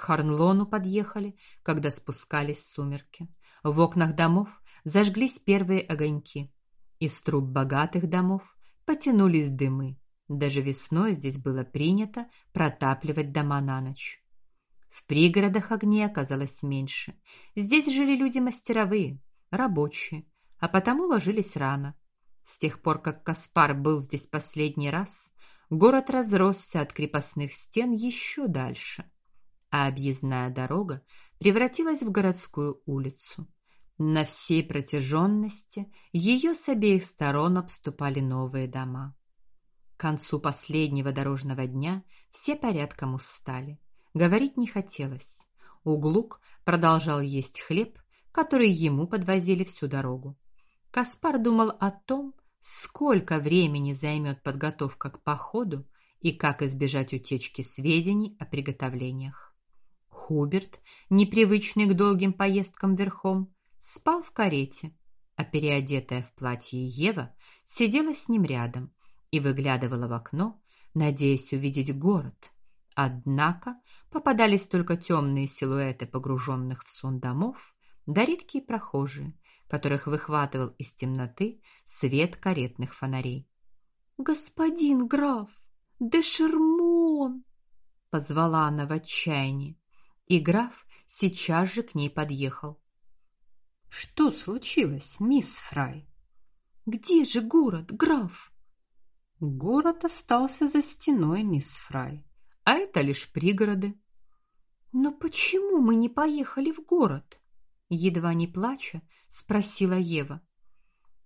Харнлону подъехали, когда спускались сумерки. В окнах домов зажглись первые огоньки. Из труб богатых домов потянулись дымы. Даже весной здесь было принято протапливать дома на ночь. В пригородах огней оказалось меньше. Здесь жили люди мастеровые, рабочие, а потому ложились рано. С тех пор, как Каспар был здесь последний раз, город разросся от крепостных стен еще дальше, а объездная дорога превратилась в городскую улицу. На всей протяженности ее с обеих сторон обступали новые дома. К концу последнего дорожного дня все порядком устали. Говорить не хотелось. Углук продолжал есть хлеб, который ему подвозили всю дорогу. Каспар думал о том, сколько времени займет подготовка к походу и как избежать утечки сведений о приготовлениях. Хуберт, непривычный к долгим поездкам верхом, спал в карете, а переодетая в платье Ева сидела с ним рядом и выглядывала в окно, надеясь увидеть город. Однако попадались только темные силуэты погруженных в сон домов, да редкие прохожие, которых выхватывал из темноты свет каретных фонарей. Господин граф, де Шермон, позвала она в отчаянии, и граф сейчас же к ней подъехал. Что случилось, мисс Фрай? Где же город, граф? Город остался за стеной, мисс Фрай, а это лишь пригороды. Но почему мы не поехали в город? едва не плача, спросила Ева.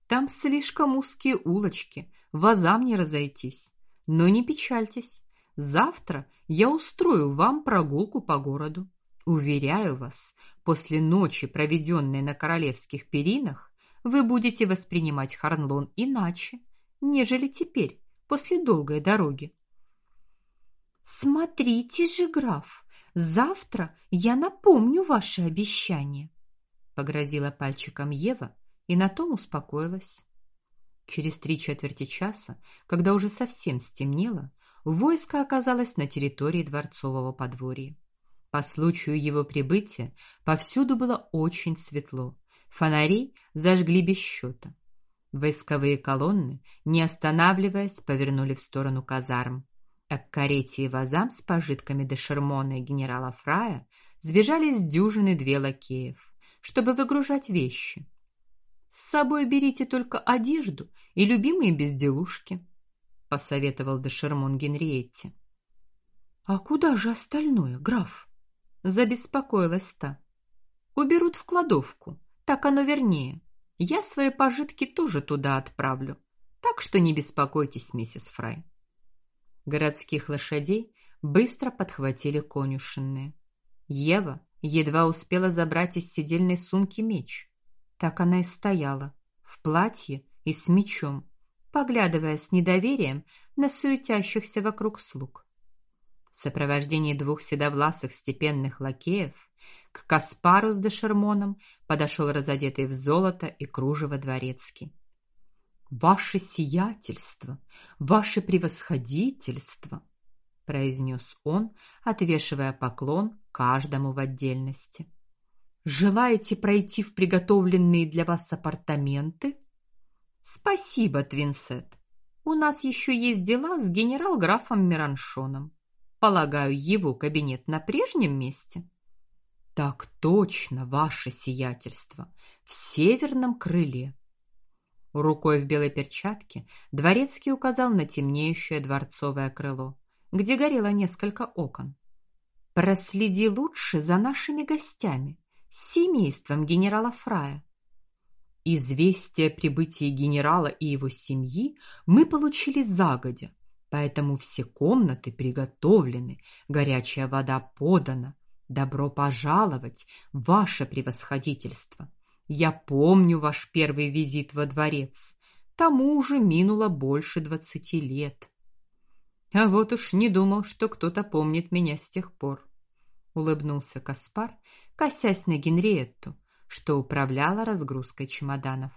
Там слишком узкие улочки, вазам не разойтись. Но не печальтесь, завтра я устрою вам прогулку по городу. Уверяю вас, после ночи, проведенной на королевских перинах, вы будете воспринимать Харнлон иначе, нежели теперь, после долгой дороги. Смотрите же, граф, завтра я напомню ваше обещание, погрозила пальчиком Ева и на том успокоилась. Через три четверти часа, когда уже совсем стемнело, войско оказалось на территории дворцового подворья. По случаю его прибытия повсюду было очень светло. Фонари зажгли без счета. Войсковые колонны, не останавливаясь, повернули в сторону казарм. А к карете и вазам с пожитками де Шермона и генерала Фрая сбежались дюжины две лакеев, чтобы выгружать вещи. С собой берите только одежду и любимые безделушки, посоветовал де Шермон Генриетте. А куда же остальное, граф? Забеспокоилась та. Уберут в кладовку, так оно вернее. Я свои пожитки тоже туда отправлю. Так что не беспокойтесь, миссис Фрай. Городских лошадей быстро подхватили конюшенные. Ева едва успела забрать из седельной сумки меч. Так она и стояла, в платье и с мечом, поглядывая с недоверием на суетящихся вокруг слуг в сопровождении двух седовласых степенных лакеев к Каспару с Дешермоном подошел разодетый в золото и кружево дворецкий. Ваше сиятельство, ваше превосходительство, произнес он, отвешивая поклон каждому в отдельности. Желаете пройти в приготовленные для вас апартаменты? Спасибо, Твинсет. У нас еще есть дела с генерал-графом Мираншоном. Полагаю, его кабинет на прежнем месте. Так точно, ваше сиятельство, в северном крыле. Рукой в белой перчатке дворецкий указал на темнеющее дворцовое крыло, где горело несколько окон. Проследи лучше за нашими гостями, семейством генерала Фрая. Известие о прибытии генерала и его семьи мы получили загодя, Поэтому все комнаты приготовлены, горячая вода подана. Добро пожаловать, ваше превосходительство. Я помню ваш первый визит во дворец. Тому уже минуло больше двадцати лет. А вот уж не думал, что кто-то помнит меня с тех пор, улыбнулся Каспар, косясь на Генриетту, что управляла разгрузкой чемоданов.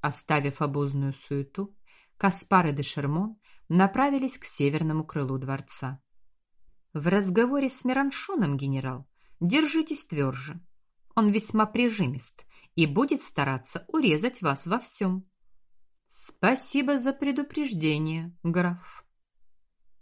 Оставив обозную суету, Каспар и де Шермон направились к северному крылу дворца. В разговоре с Мираншоном, генерал, держитесь тверже. Он весьма прижимист и будет стараться урезать вас во всем. Спасибо за предупреждение, граф.